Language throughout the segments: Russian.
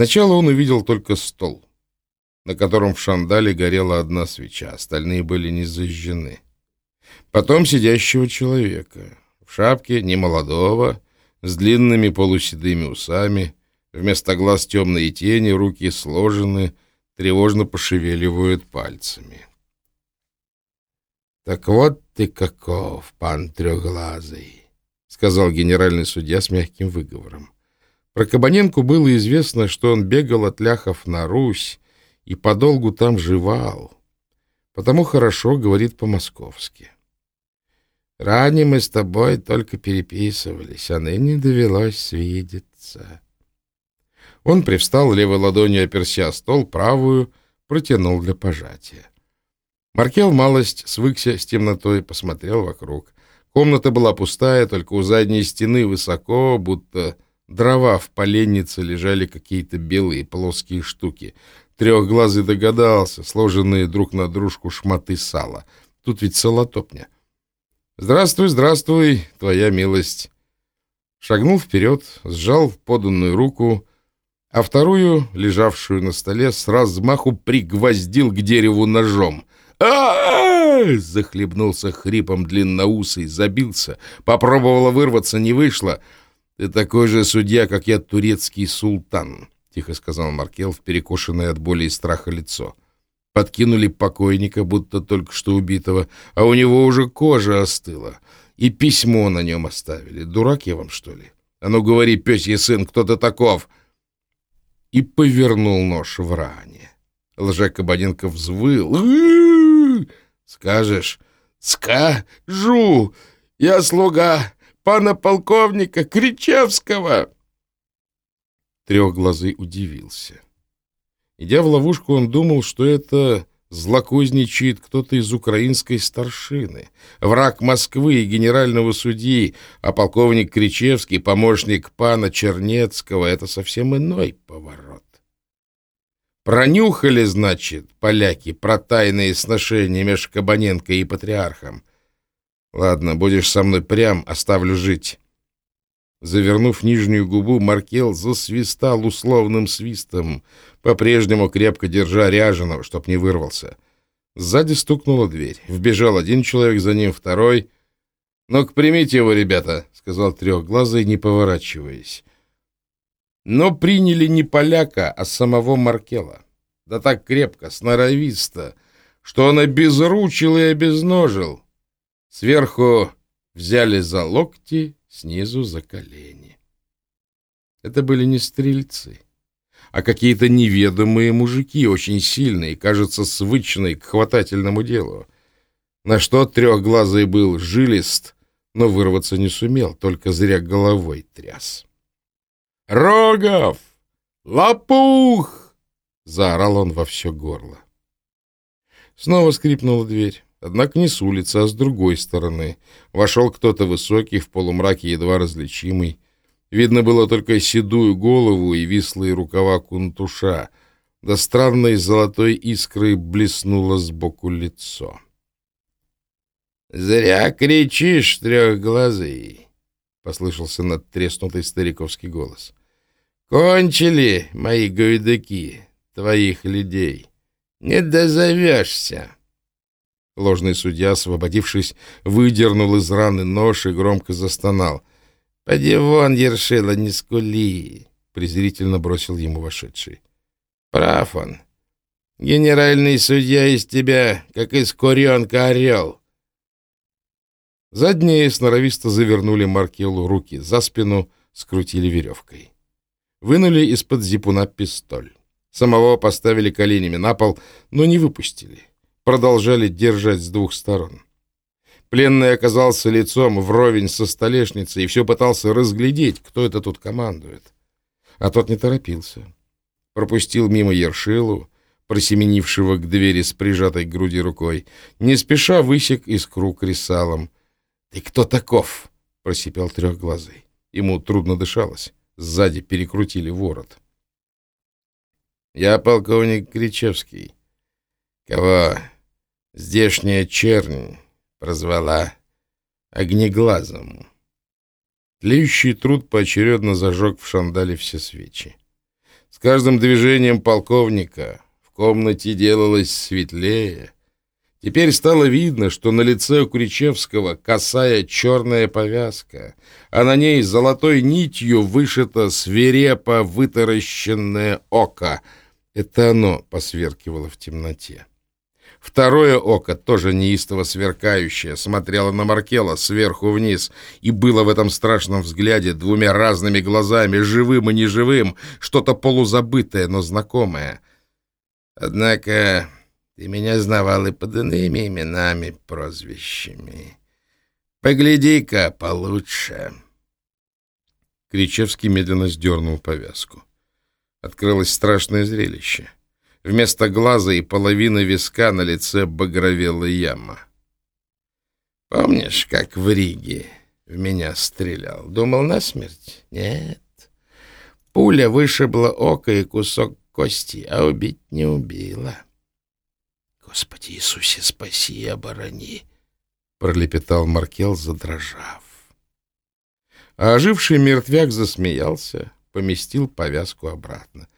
Сначала он увидел только стол, на котором в шандале горела одна свеча, остальные были не зажжены. Потом сидящего человека, в шапке немолодого, с длинными полуседыми усами, вместо глаз темные тени, руки сложены, тревожно пошевеливают пальцами. «Так вот ты каков, пан трехглазый», — сказал генеральный судья с мягким выговором. Про Кабаненку было известно, что он бегал от ляхов на Русь и подолгу там жевал, потому хорошо говорит по-московски. Ранее мы с тобой только переписывались, а ныне довелось свидеться. Он привстал левой ладонью, оперся о стол, правую протянул для пожатия. Маркел малость свыкся с темнотой, посмотрел вокруг. Комната была пустая, только у задней стены высоко, будто дрова в поленнице лежали какие-то белые плоские штуки. Трехглазый догадался, сложенные друг на дружку шматы сала. Тут ведь салотопня. — «Здравствуй, здравствуй, твоя милость!» Шагнул вперед, сжал поданную руку, а вторую, лежавшую на столе, с размаху пригвоздил к дереву ножом. а захлебнулся хрипом длинноусый, забился, попробовала вырваться, не вышло. «Ты такой же судья, как я, турецкий султан», — тихо сказал Маркел в перекошенное от боли и страха лицо. Подкинули покойника, будто только что убитого, а у него уже кожа остыла. И письмо на нем оставили. Дурак я вам, что ли? А ну говори, пёсье сын, кто ты таков? И повернул нож в ране. Лжекабаненко взвыл. Скажешь, скажу, я слуга пана полковника Кричевского. Трехглазый удивился. Идя в ловушку, он думал, что это злокозничает кто-то из украинской старшины, враг Москвы и генерального судьи, а полковник Кричевский, помощник пана Чернецкого — это совсем иной поворот. Пронюхали, значит, поляки про тайные сношения между Кабаненко и патриархом. Ладно, будешь со мной прям, оставлю жить. Завернув нижнюю губу, Маркел засвистал условным свистом, по-прежнему крепко держа ряженого, чтоб не вырвался. Сзади стукнула дверь. Вбежал один человек, за ним второй. «Ну-ка, примите его, ребята», — сказал трехглазый, не поворачиваясь. Но приняли не поляка, а самого Маркела. Да так крепко, сноровисто, что он обезручил и обезножил. Сверху взяли за локти, снизу за колени. Это были не стрельцы, а какие-то неведомые мужики, очень сильные, кажется, свычные к хватательному делу. На что трехглазый был жилист, но вырваться не сумел, только зря головой тряс. «Рогов! Лопух!» — заорал он во все горло. Снова скрипнула дверь. Однако не с улицы, а с другой стороны. Вошел кто-то высокий, в полумраке едва различимый. Видно было только седую голову и вислые рукава кунтуша, да странной золотой искрой блеснуло сбоку лицо. «Зря кричишь, трехглазый!» — послышался надтреснутый стариковский голос. «Кончили мои гайдаки, твоих людей. Не дозовешься!» Ложный судья, освободившись, выдернул из раны нож и громко застонал. «Поди вон, Ершила, не скули!» — презрительно бросил ему вошедший. «Прав он. Генеральный судья из тебя, как из куренка орел!» Задние сноровисто завернули Маркелу руки за спину, скрутили веревкой. Вынули из-под зипуна пистоль. Самого поставили коленями на пол, но не выпустили продолжали держать с двух сторон. Пленный оказался лицом вровень со столешницей и все пытался разглядеть, кто это тут командует. А тот не торопился. Пропустил мимо Ершилу, просеменившего к двери с прижатой к груди рукой, не спеша высек искру кресалом. — Ты кто таков? — просипел трехглазый. Ему трудно дышалось. Сзади перекрутили ворот. — Я полковник Кричевский. — Кого Здешняя чернь прозвала огнеглазом. Тлеющий труд поочередно зажег в шандале все свечи. С каждым движением полковника в комнате делалось светлее. Теперь стало видно, что на лице у Кричевского косая черная повязка, а на ней золотой нитью вышито свирепо вытаращенное око. Это оно посверкивало в темноте. Второе око, тоже неистово сверкающее, смотрело на Маркела сверху вниз, и было в этом страшном взгляде двумя разными глазами, живым и неживым, что-то полузабытое, но знакомое. Однако ты меня знавал и под иными именами, прозвищами. Погляди-ка получше. Кричевский медленно сдернул повязку. Открылось страшное зрелище. Вместо глаза и половины виска на лице багровела яма. Помнишь, как в Риге в меня стрелял? Думал насмерть? Нет. Пуля вышибла око и кусок кости, а убить не убила. — Господи Иисусе, спаси и оборони! Пролепетал Маркел, задрожав. А оживший мертвяк засмеялся, поместил повязку обратно.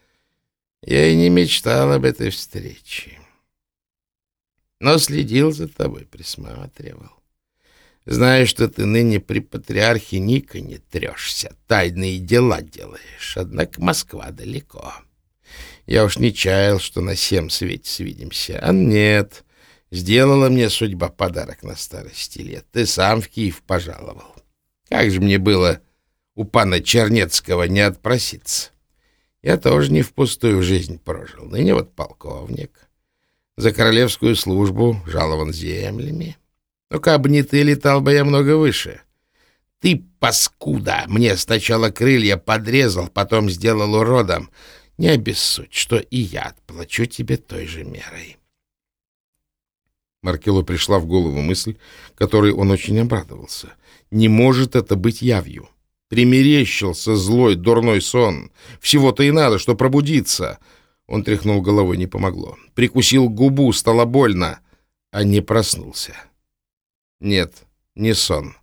Я и не мечтал об этой встрече. Но следил за тобой, присматривал. Знаю, что ты ныне при патриархе Ника не трешься, тайные дела делаешь, однако Москва далеко. — я уж не чаял, что на всем свете свидимся. А нет, сделала мне судьба подарок на старости лет. Ты сам в Киев пожаловал. Как же мне было у пана Чернецкого не отпроситься? Я тоже не впустую жизнь прожил. Ныне вот полковник. За королевскую службу жалован землями. Как бы не ты, летал бы я много выше. Ты, паскуда, мне сначала крылья подрезал, потом сделал уродом, не обессудь, что и я отплачу тебе той же мерой. Маркелу пришла в голову мысль, которой он очень обрадовался. Не может это быть явью. Примерещился злой, дурной сон. Всего-то и надо, что пробудиться. Он тряхнул головой, не помогло. Прикусил губу, стало больно, а не проснулся. Нет, не сон.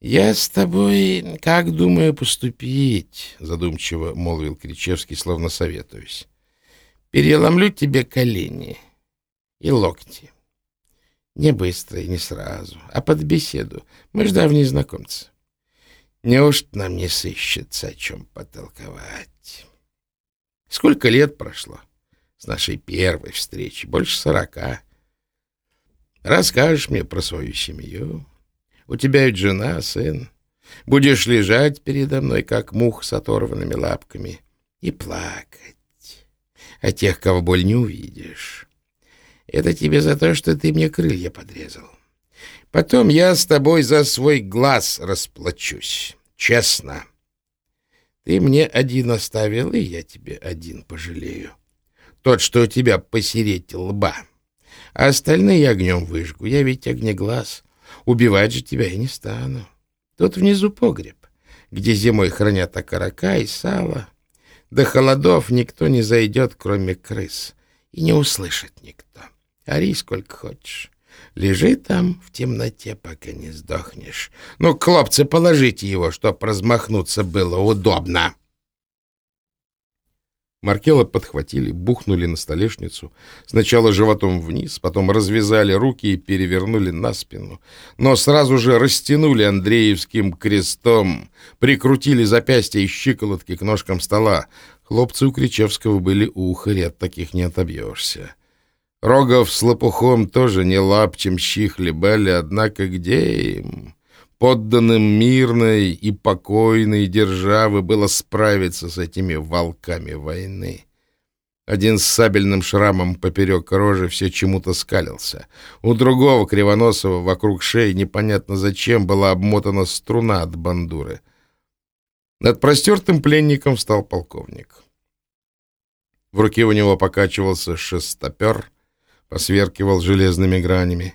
«Я с тобой как думаю поступить?» — задумчиво молвил Кричевский, словно советуюсь. «Переломлю тебе колени и локти. Не быстро и не сразу, а под беседу. Мы ж давние знакомцы. Неужто нам не сыщется о чем потолковать? Сколько лет прошло с нашей первой встречи? Больше сорока. Расскажешь мне про свою семью, у тебя ведь жена, сын. Будешь лежать передо мной, как мух с оторванными лапками, и плакать. А тех, кого боль не увидишь. Это тебе за то, что ты мне крылья подрезал. Потом я с тобой за свой глаз расплачусь. Честно. Ты мне один оставил, и я тебе один пожалею. Тот, что у тебя посереть лба. А остальные я огнем выжгу. Я ведь огнеглаз. Убивать же тебя я не стану. Тут внизу погреб, где зимой хранят окорока и сало. До холодов никто не зайдет, кроме крыс, и не услышит никто. Ори сколько хочешь. Лежи там в темноте, пока не сдохнешь. Ну, хлопцы, положите его, чтоб размахнуться было удобно. Маркела подхватили, бухнули на столешницу, сначала животом вниз, потом развязали руки и перевернули на спину, но сразу же растянули Андреевским крестом, прикрутили запястья и щиколотки к ножкам стола. Хлопцы у Кричевского были ухари, от таких не отобьешься. Рогов с лопухом тоже не лапчем щи хлебали, однако где им? Подданным мирной и покойной державы было справиться с этими волками войны. Один с сабельным шрамом поперек рожи все чему-то скалился. У другого, кривоносого, вокруг шеи непонятно зачем была обмотана струна от бандуры. Над простертым пленником встал полковник. В руке у него покачивался шестопер, посверкивал железными гранями.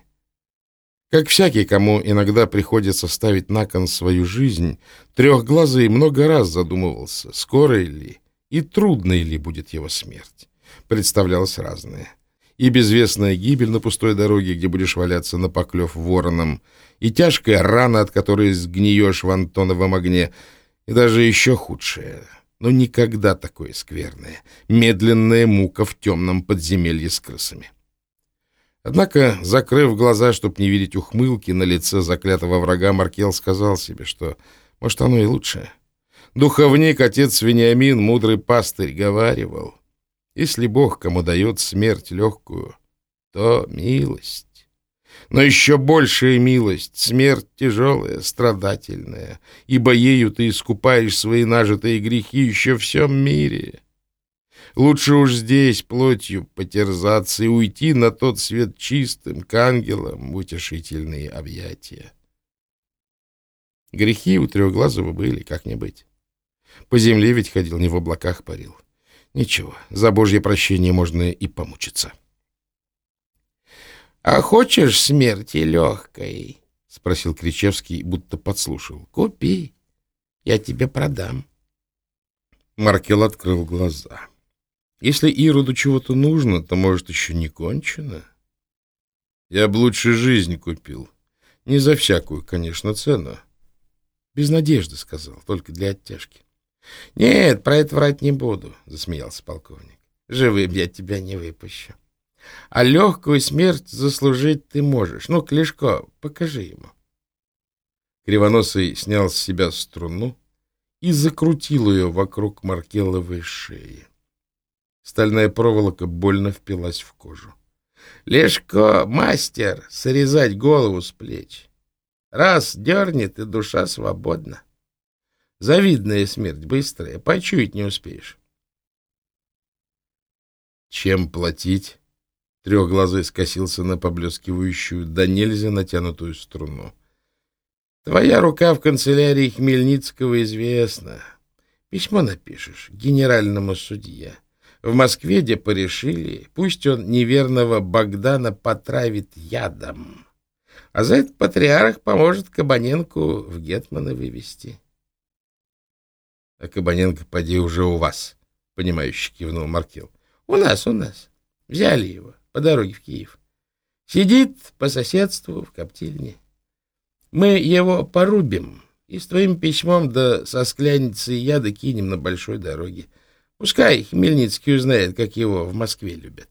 Как всякий, кому иногда приходится ставить на кон свою жизнь, трехглазый много раз задумывался, скоро ли и трудной ли будет его смерть. Представлялось разное. И безвестная гибель на пустой дороге, где будешь валяться на поклев вороном, и тяжкая рана, от которой сгниешь в Антоновом огне, и даже еще худшее. но никогда такое скверное, медленная мука в темном подземелье с крысами. Однако, закрыв глаза, чтобы не видеть ухмылки на лице заклятого врага, Маркел сказал себе, что, может, оно и лучше. Духовник, отец Вениамин, мудрый пастырь, говаривал, если Бог кому дает смерть легкую, то милость. Но еще большая милость, смерть тяжелая, страдательная, ибо ею ты искупаешь свои нажитые грехи еще в всем мире. Лучше уж здесь плотью потерзаться и уйти на тот свет чистым, к ангелам утешительные объятия. Грехи у Трехглазого были, как не быть. По земле ведь ходил, не в облаках парил. Ничего, за Божье прощение можно и помучиться. — А хочешь смерти легкой? — спросил Кричевский, будто подслушал. — Купи, я тебе продам. Маркел открыл глаза. — если Ироду чего-то нужно, то, может, еще не кончено. Я бы лучше жизнь купил. Не за всякую, конечно, цену. Без надежды, сказал, только для оттяжки. Нет, про это врать не буду, засмеялся полковник. Живым я тебя не выпущу. А легкую смерть заслужить ты можешь. Ну, Клешко, покажи ему. Кривоносый снял с себя струну и закрутил ее вокруг Маркеловой шеи. Стальная проволока больно впилась в кожу. Лешко — мастер срезать голову с плеч. Раз дернет, и душа свободна. Завидная смерть, быстрая, почуять не успеешь. Чем платить? Трехглазый скосился на поблескивающую, да натянутую струну. Твоя рука в канцелярии Хмельницкого известна. Письмо напишешь генеральному судье. В Москве, где порешили, пусть он неверного Богдана потравит ядом, а за это патриарх поможет Кабаненку в Гетмана вывести. — А Кабаненко, поди, уже у вас, — понимающе кивнул Маркел. — У нас, у нас. Взяли его по дороге в Киев. Сидит по соседству в коптильне. Мы его порубим и с твоим письмом да со скляницей яда кинем на большой дороге. Пускай Хмельницкий узнает, как его в Москве любят.